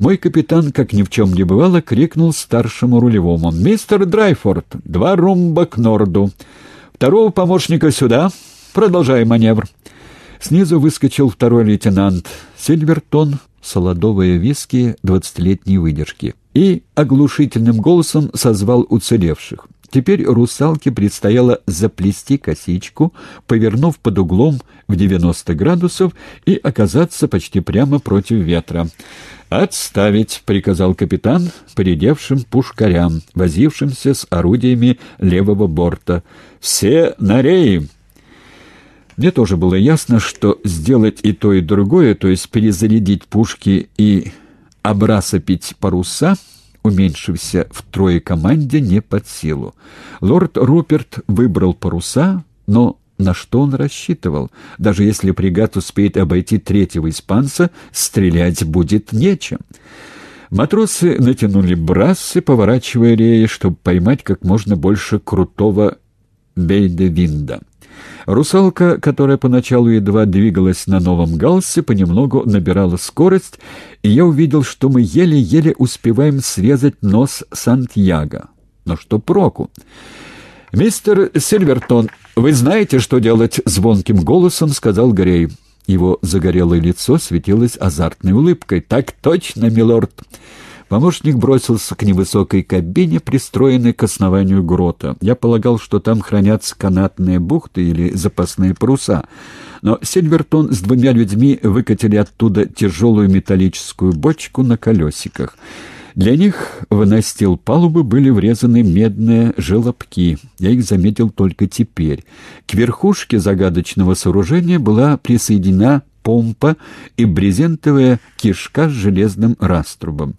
Мой капитан, как ни в чем не бывало, крикнул старшему рулевому. «Мистер Драйфорд, два румба к норду. Второго помощника сюда. Продолжай маневр». Снизу выскочил второй лейтенант Сильвертон, солодовые виски двадцатилетней выдержки, и оглушительным голосом созвал уцелевших. Теперь русалке предстояло заплести косичку, повернув под углом в 90 градусов и оказаться почти прямо против ветра. «Отставить!» — приказал капитан поредевшим пушкарям, возившимся с орудиями левого борта. «Все на реи!» Мне тоже было ясно, что сделать и то, и другое, то есть перезарядить пушки и обрасопить паруса — уменьшився втрое команде, не под силу. Лорд Руперт выбрал паруса, но на что он рассчитывал? Даже если фрегат успеет обойти третьего испанца, стрелять будет нечем. Матросы натянули брассы, поворачивая реи, чтобы поймать как можно больше крутого бейде-винда. Русалка, которая поначалу едва двигалась на новом галсе, понемногу набирала скорость, и я увидел, что мы еле-еле успеваем срезать нос Сантьяго. Но что проку? «Мистер Сильвертон, вы знаете, что делать?» — звонким голосом сказал Грей. Его загорелое лицо светилось азартной улыбкой. «Так точно, милорд!» Помощник бросился к невысокой кабине, пристроенной к основанию грота. Я полагал, что там хранятся канатные бухты или запасные паруса. Но Сильвертон с двумя людьми выкатили оттуда тяжелую металлическую бочку на колесиках. Для них в настил палубы были врезаны медные желобки. Я их заметил только теперь. К верхушке загадочного сооружения была присоединена помпа и брезентовая кишка с железным раструбом.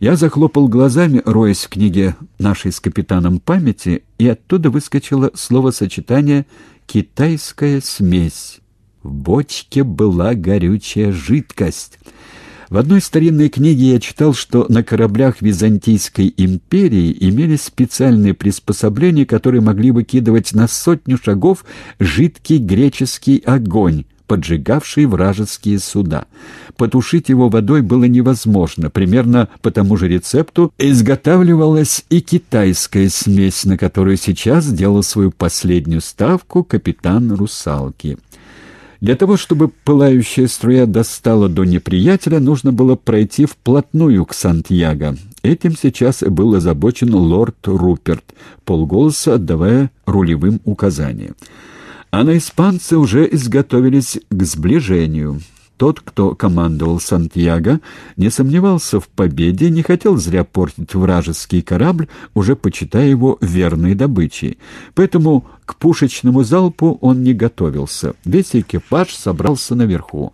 Я захлопал глазами, роясь в книге нашей с капитаном памяти, и оттуда выскочило словосочетание «китайская смесь». В бочке была горючая жидкость. В одной старинной книге я читал, что на кораблях Византийской империи имелись специальные приспособления, которые могли выкидывать на сотню шагов жидкий греческий огонь, поджигавший вражеские суда. Потушить его водой было невозможно. Примерно по тому же рецепту изготавливалась и китайская смесь, на которую сейчас делал свою последнюю ставку капитан «Русалки». Для того, чтобы пылающая струя достала до неприятеля, нужно было пройти вплотную к Сантьяго. Этим сейчас был озабочен лорд Руперт, полголоса отдавая рулевым указания а на испанцы уже изготовились к сближению. Тот, кто командовал Сантьяго, не сомневался в победе не хотел зря портить вражеский корабль, уже почитая его верной добычей. Поэтому к пушечному залпу он не готовился. Весь экипаж собрался наверху.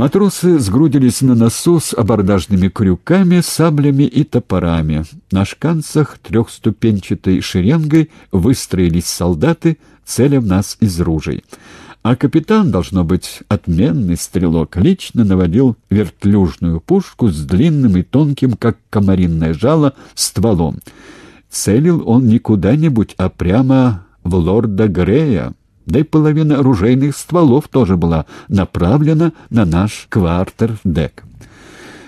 Матросы сгрудились на носу с абордажными крюками, саблями и топорами. На шканцах трехступенчатой шеренгой выстроились солдаты, целя в нас из ружей. А капитан, должно быть, отменный стрелок, лично наводил вертлюжную пушку с длинным и тонким, как комаринное жало, стволом. Целил он не куда-нибудь, а прямо в лорда Грея, да и половина оружейных стволов тоже была направлена на наш квартер-дек.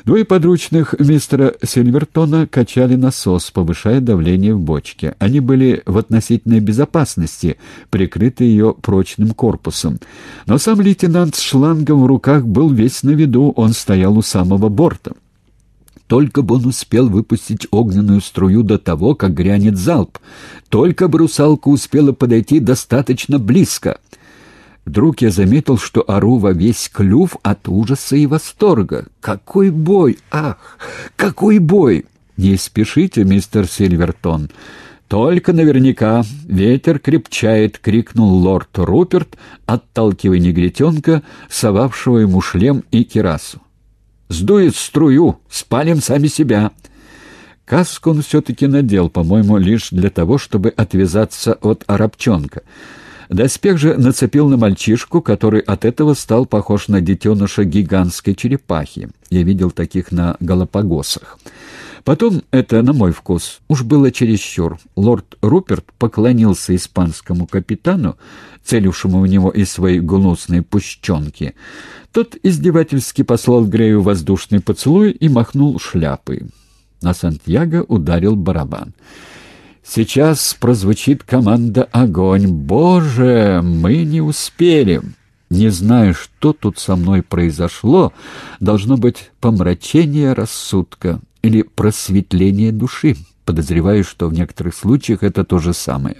Двое подручных мистера Сильвертона качали насос, повышая давление в бочке. Они были в относительной безопасности, прикрыты ее прочным корпусом. Но сам лейтенант с шлангом в руках был весь на виду, он стоял у самого борта. Только бы он успел выпустить огненную струю до того, как грянет залп. Только бы русалка успела подойти достаточно близко. Вдруг я заметил, что ору во весь клюв от ужаса и восторга. «Какой бой! Ах, какой бой!» «Не спешите, мистер Сильвертон!» «Только наверняка ветер крепчает!» — крикнул лорд Руперт, отталкивая негритенка, совавшего ему шлем и кирасу. «Сдует струю! Спалим сами себя!» Каску он все-таки надел, по-моему, лишь для того, чтобы отвязаться от арабчонка — Доспех же нацепил на мальчишку, который от этого стал похож на детеныша гигантской черепахи. Я видел таких на Галапагосах. Потом это, на мой вкус, уж было чересчур. Лорд Руперт поклонился испанскому капитану, целившему в него из своей гнусной пущенки. Тот издевательски послал Грею воздушный поцелуй и махнул шляпой. На Сантьяго ударил барабан. «Сейчас прозвучит команда «Огонь». Боже, мы не успели!» Не знаю, что тут со мной произошло, должно быть помрачение рассудка или просветление души. Подозреваю, что в некоторых случаях это то же самое.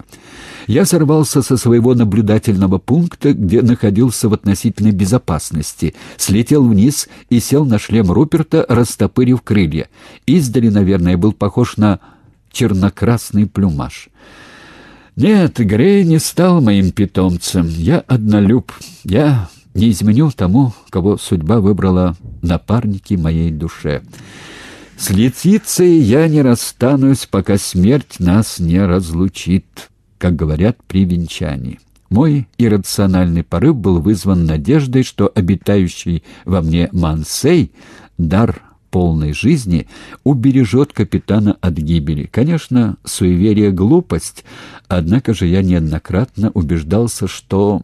Я сорвался со своего наблюдательного пункта, где находился в относительной безопасности, слетел вниз и сел на шлем Руперта, растопырив крылья. Издали, наверное, был похож на чернокрасный плюмаж. Нет, Грей не стал моим питомцем. Я однолюб. Я не изменю тому, кого судьба выбрала напарники моей душе. С Летицей я не расстанусь, пока смерть нас не разлучит, как говорят при венчании. Мой иррациональный порыв был вызван надеждой, что обитающий во мне Мансей, дар полной жизни убережет капитана от гибели. Конечно, суеверие — глупость, однако же я неоднократно убеждался, что...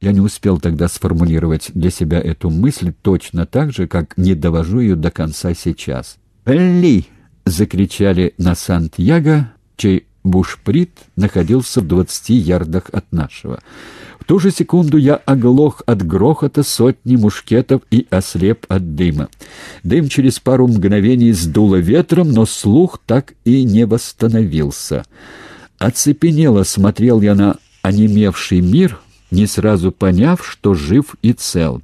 Я не успел тогда сформулировать для себя эту мысль точно так же, как не довожу ее до конца сейчас. «Ли!» — закричали на Сантьяго, чей бушприт находился в двадцати ярдах от нашего. В ту же секунду я оглох от грохота сотни мушкетов и ослеп от дыма. Дым через пару мгновений сдуло ветром, но слух так и не восстановился. Оцепенело смотрел я на онемевший мир, не сразу поняв, что жив и цел.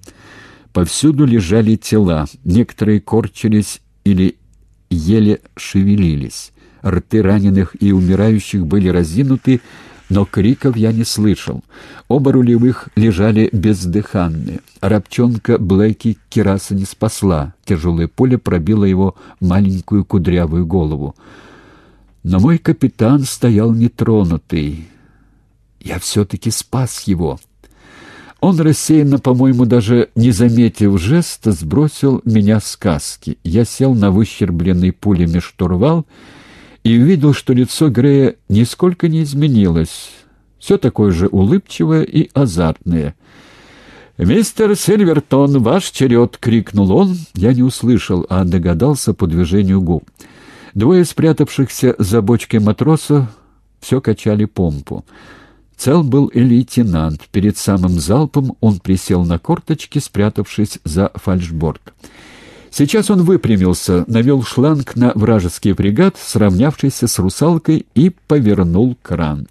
Повсюду лежали тела, некоторые корчились или еле шевелились. Рты раненых и умирающих были разинуты, но криков я не слышал. Оба рулевых лежали бездыханные. Рабчонка Блэки кераса не спасла. Тяжелое поле пробило его маленькую кудрявую голову. Но мой капитан стоял нетронутый. Я все-таки спас его. Он рассеянно, по-моему, даже не заметив жеста, сбросил меня с каски. Я сел на выщербленный пулями штурвал и увидел, что лицо Грея нисколько не изменилось, все такое же улыбчивое и азартное. «Мистер Сильвертон, ваш черед!» — крикнул он. Я не услышал, а догадался по движению губ. Двое спрятавшихся за бочкой матросов все качали помпу. Цел был и лейтенант. Перед самым залпом он присел на корточки, спрятавшись за фальшборд. Сейчас он выпрямился, навел шланг на вражеский фрегат, сравнявшийся с «русалкой», и повернул кран.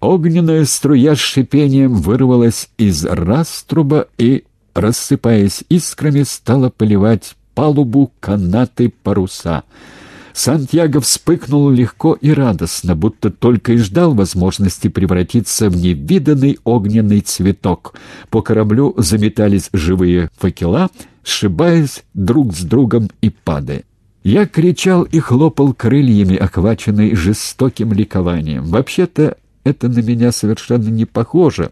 Огненная струя с шипением вырвалась из раструба и, рассыпаясь искрами, стала поливать палубу канаты паруса — Сантьяго вспыхнул легко и радостно, будто только и ждал возможности превратиться в невиданный огненный цветок. По кораблю заметались живые факела, сшибаясь друг с другом и падая. Я кричал и хлопал крыльями, охваченный жестоким ликованием. Вообще-то это на меня совершенно не похоже.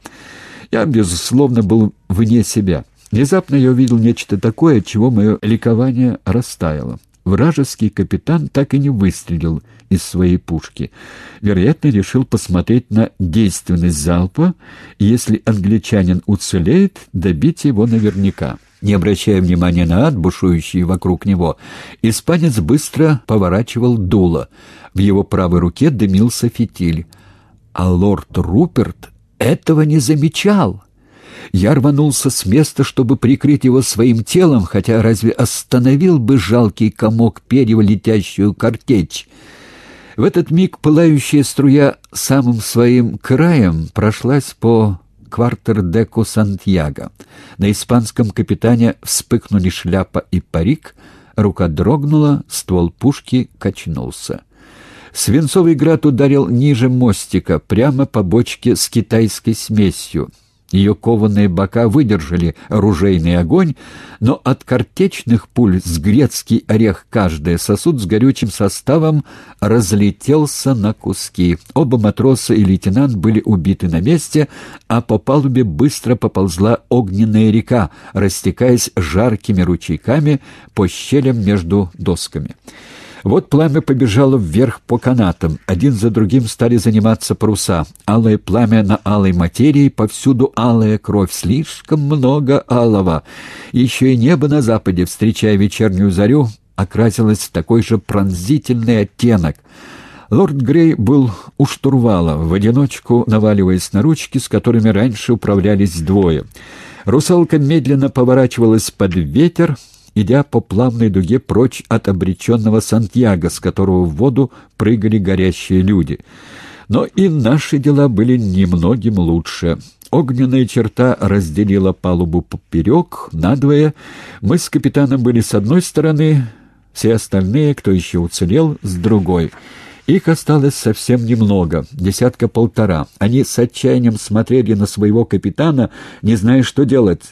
Я, безусловно, был вне себя. Внезапно я увидел нечто такое, чего мое ликование растаяло вражеский капитан так и не выстрелил из своей пушки. Вероятно, решил посмотреть на действенность залпа, и если англичанин уцелеет, добить его наверняка. Не обращая внимания на ад, бушующий вокруг него, испанец быстро поворачивал дуло. В его правой руке дымился фитиль. А лорд Руперт этого не замечал. Я рванулся с места, чтобы прикрыть его своим телом, хотя разве остановил бы жалкий комок перьев летящую картечь? В этот миг пылающая струя самым своим краем прошлась по квартердеку Сантьяго. На испанском капитане вспыхнули шляпа и парик, рука дрогнула, ствол пушки качнулся. Свинцовый град ударил ниже мостика, прямо по бочке с китайской смесью. Ее кованые бока выдержали оружейный огонь, но от картечных пуль с грецкий орех каждый сосуд с горючим составом разлетелся на куски. Оба матроса и лейтенант были убиты на месте, а по палубе быстро поползла огненная река, растекаясь жаркими ручейками по щелям между досками. Вот пламя побежало вверх по канатам. Один за другим стали заниматься паруса. Алое пламя на алой материи, повсюду алая кровь. Слишком много алого. Еще и небо на западе, встречая вечернюю зарю, окрасилось в такой же пронзительный оттенок. Лорд Грей был у штурвала, в одиночку наваливаясь на ручки, с которыми раньше управлялись двое. Русалка медленно поворачивалась под ветер, идя по плавной дуге прочь от обреченного Сантьяго, с которого в воду прыгали горящие люди. Но и наши дела были немногим лучше. Огненная черта разделила палубу поперек, надвое. Мы с капитаном были с одной стороны, все остальные, кто еще уцелел, с другой. Их осталось совсем немного, десятка-полтора. Они с отчаянием смотрели на своего капитана, не зная, что делать.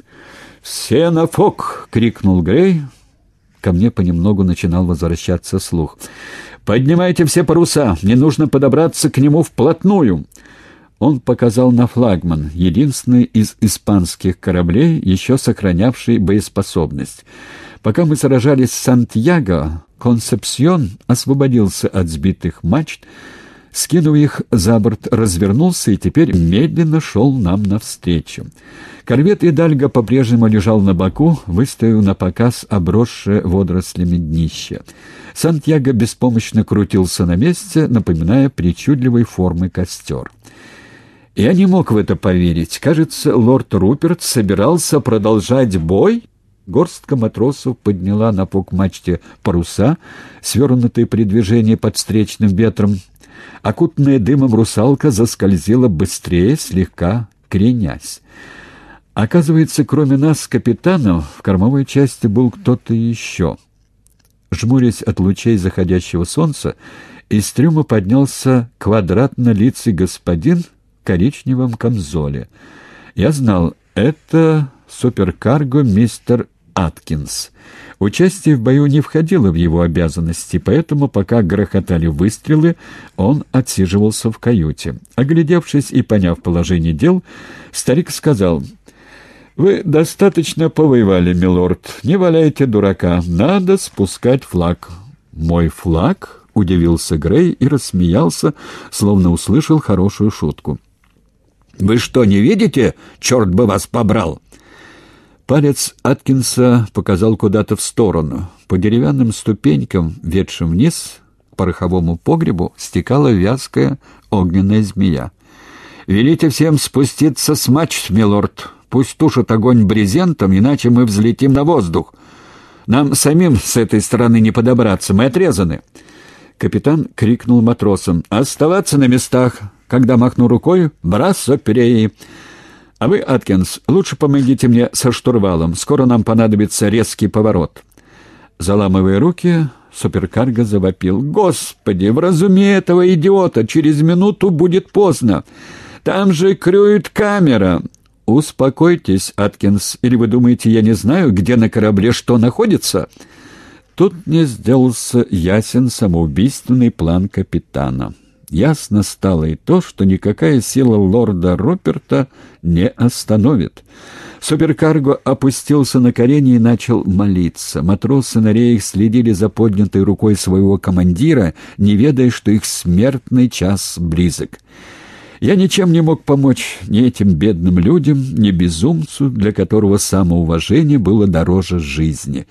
«Все на фок!» — крикнул Грей. Ко мне понемногу начинал возвращаться слух. «Поднимайте все паруса! Мне нужно подобраться к нему вплотную!» Он показал на флагман, единственный из испанских кораблей, еще сохранявший боеспособность. Пока мы сражались с Сантьяго, Концепсион освободился от сбитых мачт, скинув их за борт, развернулся и теперь медленно шел нам навстречу. Корвет Идальго по-прежнему лежал на боку, выставив на показ обросшее водорослями днище. Сантьяго беспомощно крутился на месте, напоминая причудливой формы костер. Я не мог в это поверить. Кажется, лорд Руперт собирался продолжать бой? Горстка матросов подняла на мачте паруса, свернутые при движении под встречным ветром. Окутанная дымом русалка заскользила быстрее, слегка кренясь. Оказывается, кроме нас, капитанов, в кормовой части был кто-то еще. Жмурясь от лучей заходящего солнца, из трюма поднялся квадратно-лицый господин в коричневом камзоле. Я знал, это суперкарго мистер Аткинс. Участие в бою не входило в его обязанности, поэтому, пока грохотали выстрелы, он отсиживался в каюте. Оглядевшись и поняв положение дел, старик сказал, «Вы достаточно повоевали, милорд. Не валяйте дурака. Надо спускать флаг». «Мой флаг?» — удивился Грей и рассмеялся, словно услышал хорошую шутку. «Вы что, не видите? Черт бы вас побрал!» Палец Аткинса показал куда-то в сторону. По деревянным ступенькам, ведшим вниз, к пороховому погребу, стекала вязкая огненная змея. «Велите всем спуститься с мач, милорд. Пусть тушат огонь брезентом, иначе мы взлетим на воздух. Нам самим с этой стороны не подобраться, мы отрезаны». Капитан крикнул матросам. «Оставаться на местах!» Когда махну рукой, «Брасо переи!» «А вы, Аткинс, лучше помогите мне со штурвалом. Скоро нам понадобится резкий поворот». Заламывая руки, суперкарго завопил. «Господи, вразуми этого идиота! Через минуту будет поздно! Там же крюет камера!» «Успокойтесь, Аткинс, или вы думаете, я не знаю, где на корабле что находится?» Тут мне сделался ясен самоубийственный план капитана. Ясно стало и то, что никакая сила лорда Руперта не остановит. Суперкарго опустился на колени и начал молиться. Матросы на реях следили за поднятой рукой своего командира, не ведая, что их смертный час близок. Я ничем не мог помочь ни этим бедным людям, ни безумцу, для которого самоуважение было дороже жизни.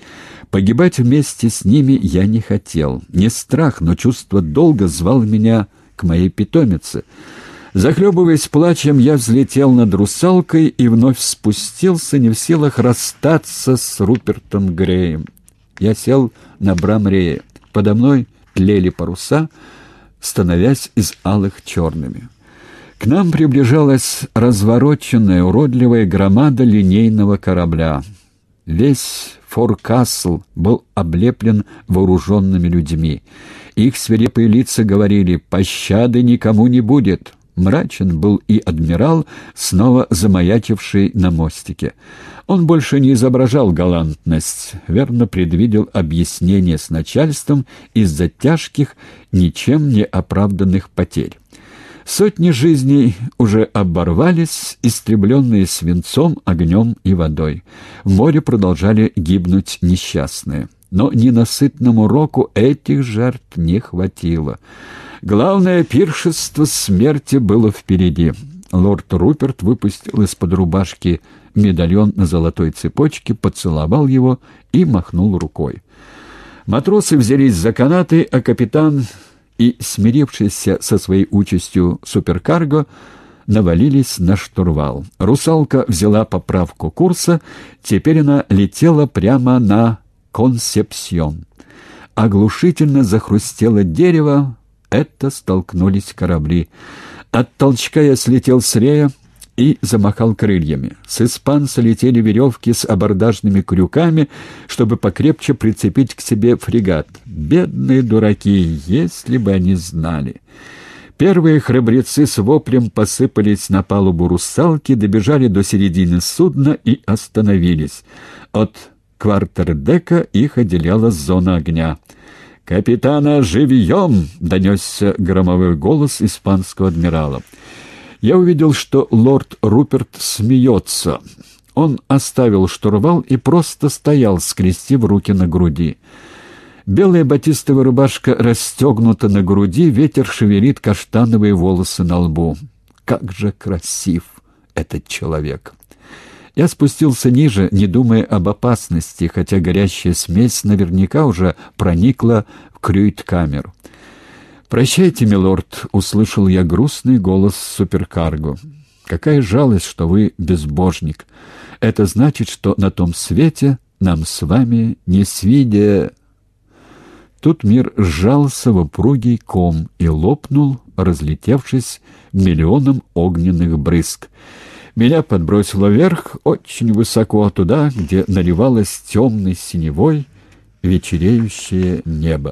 Погибать вместе с ними я не хотел. Не страх, но чувство долга звал меня к моей питомице. Захлебываясь плачем, я взлетел над русалкой и вновь спустился, не в силах расстаться с Рупертом Греем. Я сел на брамрее. Подо мной тлели паруса, становясь из алых черными. К нам приближалась развороченная, уродливая громада линейного корабля. Весь форкасл был облеплен вооруженными людьми. Их свирепые лица говорили «пощады никому не будет». Мрачен был и адмирал, снова замаячивший на мостике. Он больше не изображал галантность, верно предвидел объяснение с начальством из-за тяжких, ничем не оправданных потерь. Сотни жизней уже оборвались, истребленные свинцом, огнем и водой. В море продолжали гибнуть несчастные. Но ненасытному року этих жертв не хватило. Главное пиршество смерти было впереди. Лорд Руперт выпустил из-под рубашки медальон на золотой цепочке, поцеловал его и махнул рукой. Матросы взялись за канаты, а капитан и, смирившийся со своей участью суперкарго, навалились на штурвал. Русалка взяла поправку курса, теперь она летела прямо на Консепсьон. Оглушительно захрустело дерево, это столкнулись корабли. От толчка я слетел с рея и замахал крыльями. С испанца летели веревки с абордажными крюками, чтобы покрепче прицепить к себе фрегат. Бедные дураки, если бы они знали. Первые храбрецы с воплем посыпались на палубу русалки, добежали до середины судна и остановились. От квартердека их отделяла зона огня. «Капитана, живьем!» — донесся громовой голос испанского адмирала. Я увидел, что лорд Руперт смеется. Он оставил штурвал и просто стоял, скрестив руки на груди. Белая батистовая рубашка расстегнута на груди, ветер шевелит каштановые волосы на лбу. Как же красив этот человек! Я спустился ниже, не думая об опасности, хотя горящая смесь наверняка уже проникла в крюйт-камеру. «Прощайте, милорд», — услышал я грустный голос суперкарго. «Какая жалость, что вы безбожник. Это значит, что на том свете нам с вами не свидя...» Тут мир сжался в упругий ком и лопнул, разлетевшись миллионом огненных брызг. Меня подбросило вверх, очень высоко туда, где наливалось темной синевой вечереющее небо.